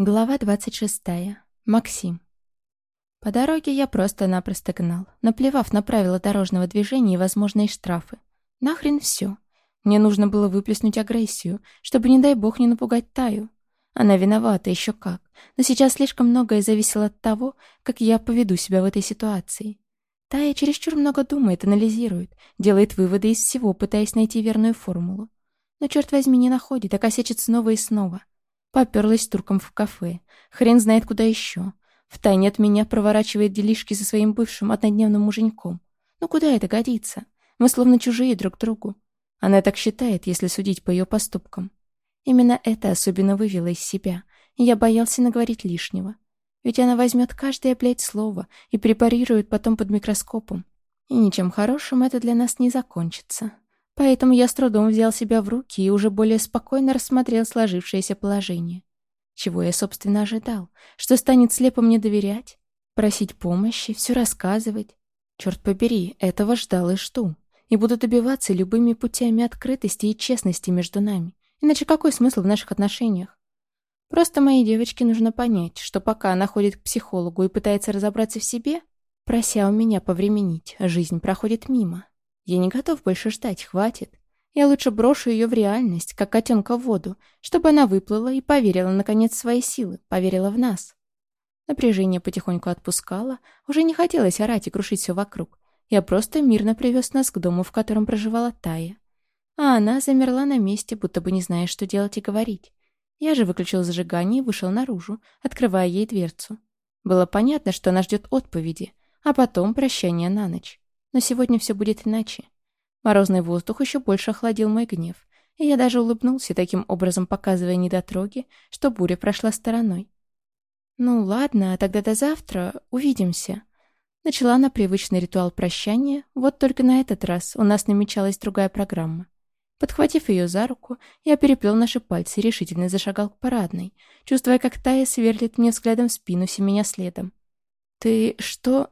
Глава 26. Максим. По дороге я просто-напросто гнал, наплевав на правила дорожного движения и возможные штрафы. Нахрен все. Мне нужно было выплеснуть агрессию, чтобы, не дай бог, не напугать Таю. Она виновата, еще как. Но сейчас слишком многое зависело от того, как я поведу себя в этой ситуации. Тая чересчур много думает, анализирует, делает выводы из всего, пытаясь найти верную формулу. Но, черт возьми, не находит, а косячит снова и снова. Поперлась турком в кафе. Хрен знает куда еще. Втайне от меня проворачивает делишки со своим бывшим однодневным муженьком. Ну куда это годится? Мы словно чужие друг другу. Она так считает, если судить по ее поступкам. Именно это особенно вывело из себя, я боялся наговорить лишнего. Ведь она возьмет каждое, блядь, слово и препарирует потом под микроскопом. И ничем хорошим это для нас не закончится. Поэтому я с трудом взял себя в руки и уже более спокойно рассмотрел сложившееся положение. Чего я, собственно, ожидал? Что станет слепо мне доверять? Просить помощи, все рассказывать? Черт побери, этого ждал и жду. И буду добиваться любыми путями открытости и честности между нами. Иначе какой смысл в наших отношениях? Просто моей девочке нужно понять, что пока она ходит к психологу и пытается разобраться в себе, прося у меня повременить, жизнь проходит мимо. Я не готов больше ждать, хватит. Я лучше брошу ее в реальность, как котенка в воду, чтобы она выплыла и поверила, наконец, в свои силы, поверила в нас. Напряжение потихоньку отпускало, уже не хотелось орать и крушить все вокруг. Я просто мирно привез нас к дому, в котором проживала Тая. А она замерла на месте, будто бы не зная, что делать и говорить. Я же выключил зажигание и вышел наружу, открывая ей дверцу. Было понятно, что она ждет отповеди, а потом прощания на ночь. Но сегодня все будет иначе. Морозный воздух еще больше охладил мой гнев, и я даже улыбнулся, таким образом показывая недотроги, что буря прошла стороной. «Ну ладно, тогда до завтра. Увидимся». Начала на привычный ритуал прощания, вот только на этот раз у нас намечалась другая программа. Подхватив ее за руку, я переплел наши пальцы и решительно зашагал к парадной, чувствуя, как Тая сверлит мне взглядом в спину, семеня следом. «Ты что?»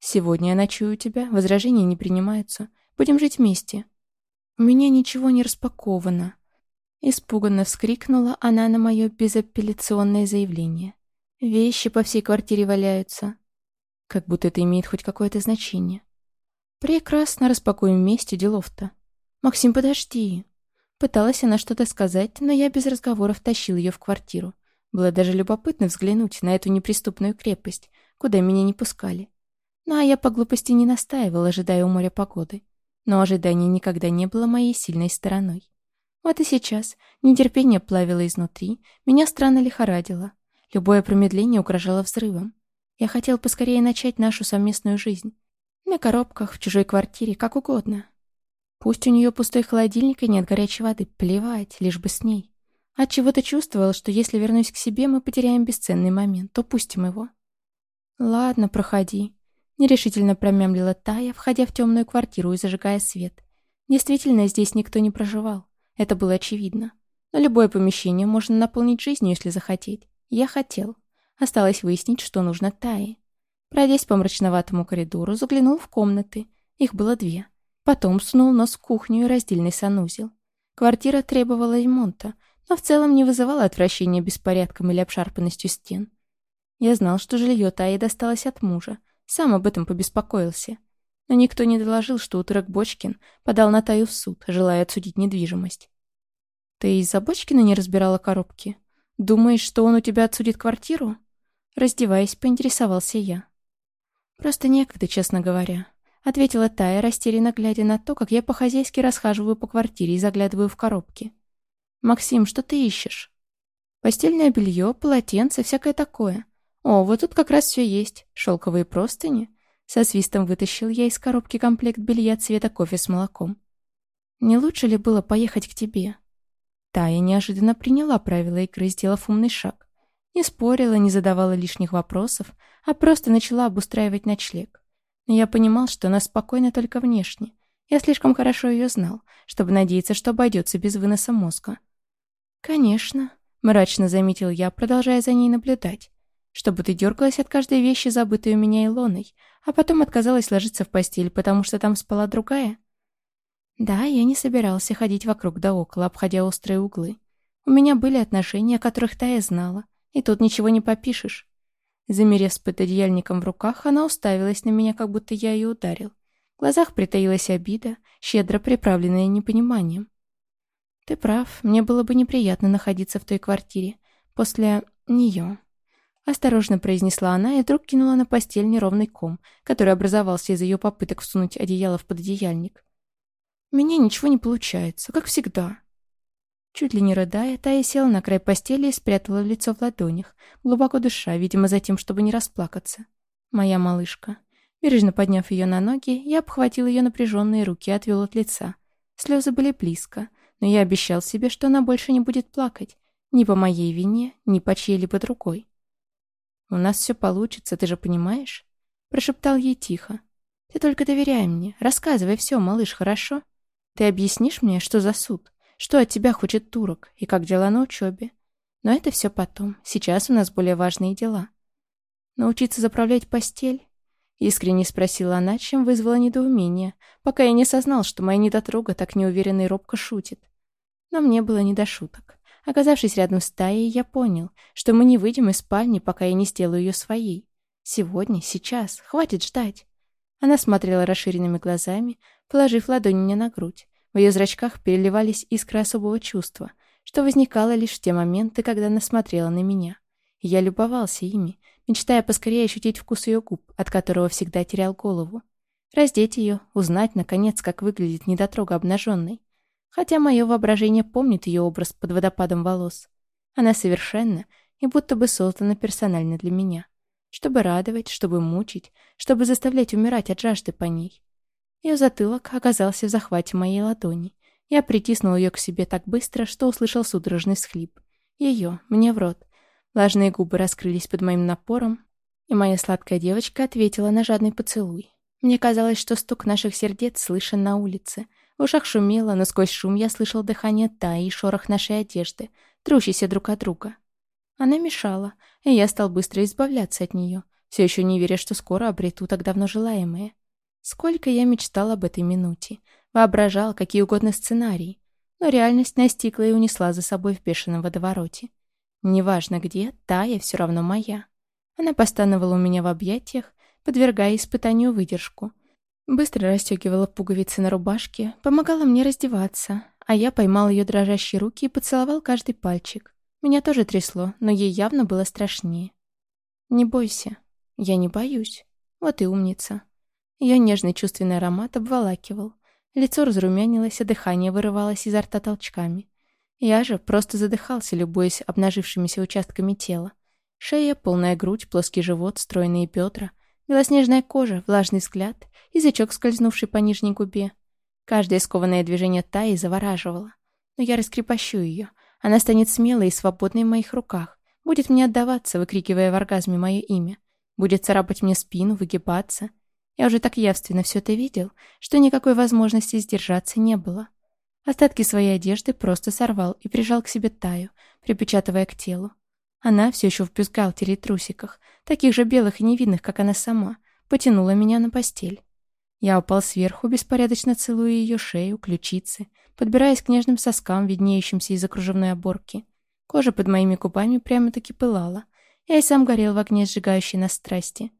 Сегодня я ночую у тебя, возражения не принимаются. Будем жить вместе. У меня ничего не распаковано. Испуганно вскрикнула она на мое безапелляционное заявление. Вещи по всей квартире валяются. Как будто это имеет хоть какое-то значение. Прекрасно, распакуем вместе делов-то. Максим, подожди. Пыталась она что-то сказать, но я без разговоров тащил ее в квартиру. Было даже любопытно взглянуть на эту неприступную крепость, куда меня не пускали. Ну а я по глупости не настаивал, ожидая у моря погоды. Но ожидание никогда не было моей сильной стороной. Вот и сейчас нетерпение плавило изнутри, меня странно лихорадило. Любое промедление угрожало взрывом. Я хотел поскорее начать нашу совместную жизнь. На коробках, в чужой квартире, как угодно. Пусть у нее пустой холодильник и нет горячей воды, плевать, лишь бы с ней. Отчего-то чувствовал, что если вернусь к себе, мы потеряем бесценный момент, то пустим его. Ладно, проходи. Нерешительно промямлила Тая, входя в темную квартиру и зажигая свет. Действительно, здесь никто не проживал. Это было очевидно. Но любое помещение можно наполнить жизнью, если захотеть. Я хотел. Осталось выяснить, что нужно Тае. Пройдясь по мрачноватому коридору, заглянул в комнаты. Их было две. Потом сунул нос в кухню и раздельный санузел. Квартира требовала ремонта, но в целом не вызывала отвращения беспорядком или обшарпанностью стен. Я знал, что жилье Таи досталось от мужа, сам об этом побеспокоился. Но никто не доложил, что утрок Бочкин подал на Таю в суд, желая отсудить недвижимость. «Ты из-за Бочкина не разбирала коробки? Думаешь, что он у тебя отсудит квартиру?» Раздеваясь, поинтересовался я. «Просто некогда, честно говоря», — ответила Тая, растерянно глядя на то, как я по-хозяйски расхаживаю по квартире и заглядываю в коробки. «Максим, что ты ищешь?» «Постельное белье, полотенце, всякое такое. «О, вот тут как раз все есть. Шелковые простыни». Со свистом вытащил я из коробки комплект белья цвета кофе с молоком. «Не лучше ли было поехать к тебе?» Тая неожиданно приняла правила игры, сделав умный шаг. Не спорила, не задавала лишних вопросов, а просто начала обустраивать ночлег. Но я понимал, что она спокойна только внешне. Я слишком хорошо ее знал, чтобы надеяться, что обойдется без выноса мозга. «Конечно», — мрачно заметил я, продолжая за ней наблюдать чтобы ты дергалась от каждой вещи, забытой у меня Илоной, а потом отказалась ложиться в постель, потому что там спала другая? Да, я не собирался ходить вокруг да около, обходя острые углы. У меня были отношения, о которых Тая знала. И тут ничего не попишешь. Замерев с пододеяльником в руках, она уставилась на меня, как будто я ее ударил. В глазах притаилась обида, щедро приправленная непониманием. «Ты прав, мне было бы неприятно находиться в той квартире. После нее». Осторожно произнесла она и вдруг кинула на постель неровный ком, который образовался из ее попыток всунуть одеяло в пододеяльник. «У меня ничего не получается, как всегда». Чуть ли не рыдая, Тая села на край постели и спрятала лицо в ладонях, глубоко душа, видимо, за тем, чтобы не расплакаться. «Моя малышка». Бережно подняв ее на ноги, я обхватил ее напряженные руки и отвел от лица. Слезы были близко, но я обещал себе, что она больше не будет плакать, ни по моей вине, ни по чьей-либо другой. «У нас все получится, ты же понимаешь?» Прошептал ей тихо. «Ты только доверяй мне. Рассказывай все, малыш, хорошо? Ты объяснишь мне, что за суд? Что от тебя хочет турок? И как дела на учебе? Но это все потом. Сейчас у нас более важные дела». «Научиться заправлять постель?» Искренне спросила она, чем вызвала недоумение, пока я не сознал, что моя недотрога так неуверенно и робко шутит. Но мне было не до шуток. Оказавшись рядом с Таей, я понял, что мы не выйдем из спальни, пока я не сделаю ее своей. Сегодня, сейчас, хватит ждать. Она смотрела расширенными глазами, положив ладонь мне на грудь. В ее зрачках переливались искры особого чувства, что возникало лишь в те моменты, когда она смотрела на меня. Я любовался ими, мечтая поскорее ощутить вкус ее губ, от которого всегда терял голову. Раздеть ее, узнать, наконец, как выглядит недотрога обнаженной хотя мое воображение помнит ее образ под водопадом волос. Она совершенна и будто бы создана персонально для меня. Чтобы радовать, чтобы мучить, чтобы заставлять умирать от жажды по ней. Ее затылок оказался в захвате моей ладони. Я притиснул ее к себе так быстро, что услышал судорожный схлип. Ее, мне в рот. Влажные губы раскрылись под моим напором, и моя сладкая девочка ответила на жадный поцелуй. Мне казалось, что стук наших сердец слышен на улице — в ушах шумело, но сквозь шум я слышал дыхание Таи и шорох нашей одежды, трущейся друг от друга. Она мешала, и я стал быстро избавляться от нее, все еще не веря, что скоро обрету так давно желаемое. Сколько я мечтал об этой минуте, воображал какие угодно сценарии, но реальность настигла и унесла за собой в бешеном водовороте. Неважно где, Тая все равно моя. Она постановала у меня в объятиях, подвергая испытанию выдержку, Быстро расстегивала пуговицы на рубашке, помогала мне раздеваться, а я поймал ее дрожащие руки и поцеловал каждый пальчик. Меня тоже трясло, но ей явно было страшнее. «Не бойся. Я не боюсь. Вот и умница». Ее нежный чувственный аромат обволакивал. Лицо разрумянилось, а дыхание вырывалось изо рта толчками. Я же просто задыхался, любуясь обнажившимися участками тела. Шея, полная грудь, плоский живот, стройные бедра, белоснежная кожа, влажный взгляд язычок, скользнувший по нижней губе. Каждое скованное движение Таи завораживало. Но я раскрепощу ее. Она станет смелой и свободной в моих руках. Будет мне отдаваться, выкрикивая в оргазме мое имя. Будет царапать мне спину, выгибаться. Я уже так явственно все это видел, что никакой возможности сдержаться не было. Остатки своей одежды просто сорвал и прижал к себе Таю, припечатывая к телу. Она все еще в бюстгальтере и трусиках, таких же белых и невинных, как она сама, потянула меня на постель. Я упал сверху, беспорядочно целуя ее шею, ключицы, подбираясь к нежным соскам, виднеющимся из окружевной оборки. Кожа под моими губами прямо-таки пылала. Я и сам горел в огне, сжигающей нас страсти.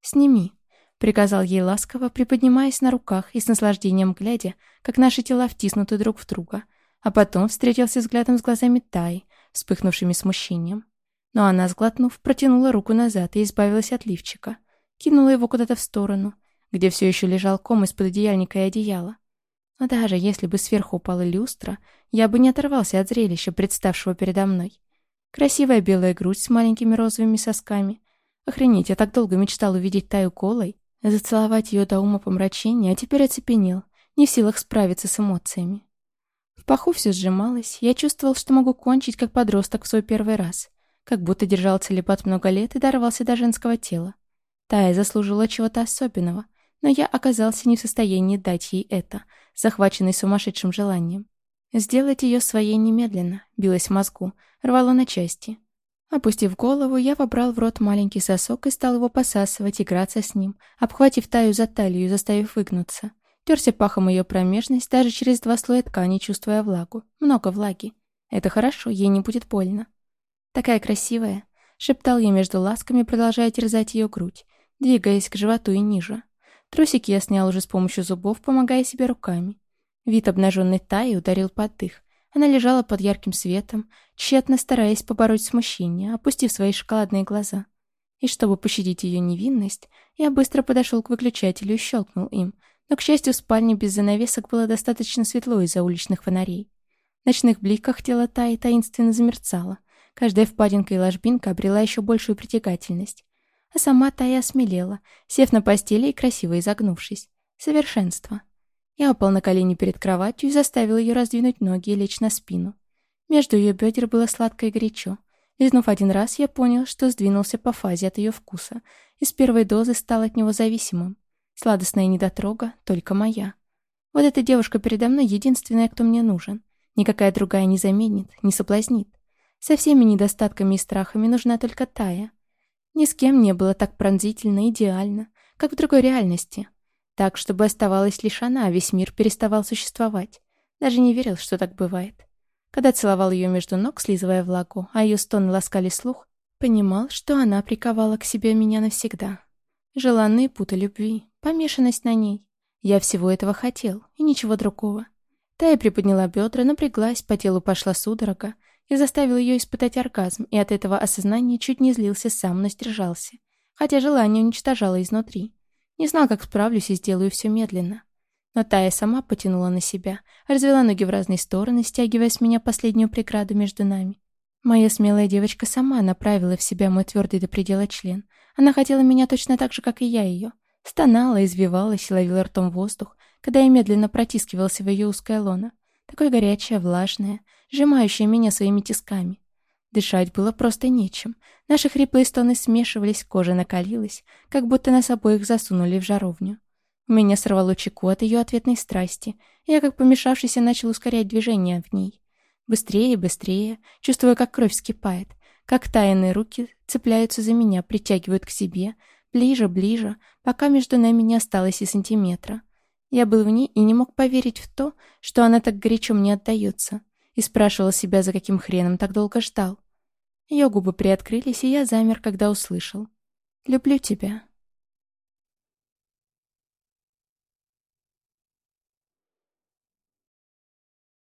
«Сними», — приказал ей ласково, приподнимаясь на руках и с наслаждением глядя, как наши тела втиснуты друг в друга, а потом встретился взглядом с глазами Таи, вспыхнувшими смущением. Но она, сглотнув, протянула руку назад и избавилась от лифчика. Кинула его куда-то в сторону, где все еще лежал ком из-под одеяльника и одеяла. Но даже если бы сверху упала люстра, я бы не оторвался от зрелища, представшего передо мной. Красивая белая грудь с маленькими розовыми сосками. Охренеть, я так долго мечтал увидеть Таю колой, зацеловать ее до ума помрачения, а теперь оцепенел, не в силах справиться с эмоциями. В паху все сжималось, я чувствовал, что могу кончить, как подросток в свой первый раз, как будто держал целебат много лет и дорвался до женского тела. Тая заслужила чего-то особенного, но я оказался не в состоянии дать ей это, захваченный сумасшедшим желанием. Сделать ее своей немедленно, билась в мозгу, рвало на части. Опустив голову, я вобрал в рот маленький сосок и стал его посасывать, играться с ним, обхватив таю за талию, заставив выгнуться. Терся пахом ее промежность, даже через два слоя ткани, чувствуя влагу. Много влаги. Это хорошо, ей не будет больно. Такая красивая. шептал я между ласками, продолжая терзать ее грудь, двигаясь к животу и ниже. Трусики я снял уже с помощью зубов, помогая себе руками. Вид обнаженной Таи ударил под дых. Она лежала под ярким светом, тщетно стараясь побороть смущение, опустив свои шоколадные глаза. И чтобы пощадить ее невинность, я быстро подошел к выключателю и щелкнул им, но, к счастью, в спальне без занавесок было достаточно светло из-за уличных фонарей. В ночных бликах тело Таи таинственно замерцало. Каждая впадинка и ложбинка обрела еще большую притягательность. А сама Тая осмелела, сев на постели и красиво изогнувшись. Совершенство. Я упал на колени перед кроватью и заставил ее раздвинуть ноги и лечь на спину. Между ее бедер было сладко и горячо. Лизнув один раз, я понял, что сдвинулся по фазе от ее вкуса, и с первой дозы стал от него зависимым. Сладостная недотрога только моя. Вот эта девушка передо мной единственная, кто мне нужен. Никакая другая не заменит, не соблазнит. Со всеми недостатками и страхами нужна только Тая. Ни с кем не было так пронзительно, идеально, как в другой реальности. Так, чтобы оставалась лишь она, а весь мир переставал существовать. Даже не верил, что так бывает. Когда целовал ее между ног, слизывая влагу, а ее стоны ласкали слух, понимал, что она приковала к себе меня навсегда. Желанные путы любви, помешанность на ней. Я всего этого хотел, и ничего другого. Тая приподняла бедра, напряглась, по телу пошла судорога, и заставил ее испытать оргазм, и от этого осознания чуть не злился сам, но сдержался. Хотя желание уничтожало изнутри. Не знал, как справлюсь и сделаю все медленно. Но Тая сама потянула на себя, развела ноги в разные стороны, стягивая с меня последнюю преграду между нами. Моя смелая девочка сама направила в себя мой твердый до предела член. Она хотела меня точно так же, как и я ее. Стонала, извивалась и ловила ртом воздух, когда я медленно протискивался в ее узкое лоно. Такое горячее, влажное, сжимающее меня своими тисками. Дышать было просто нечем. Наши хриплые стоны смешивались, кожа накалилась, как будто нас обоих засунули в жаровню. Меня сорвало чеку от ее ответной страсти, я, как помешавшийся, начал ускорять движение в ней. Быстрее быстрее, чувствуя, как кровь вскипает, как тайные руки цепляются за меня, притягивают к себе, ближе, ближе, пока между нами не осталось и сантиметра. Я был в ней и не мог поверить в то, что она так горячо мне отдается, и спрашивал себя, за каким хреном так долго ждал. Ее губы приоткрылись, и я замер, когда услышал. «Люблю тебя».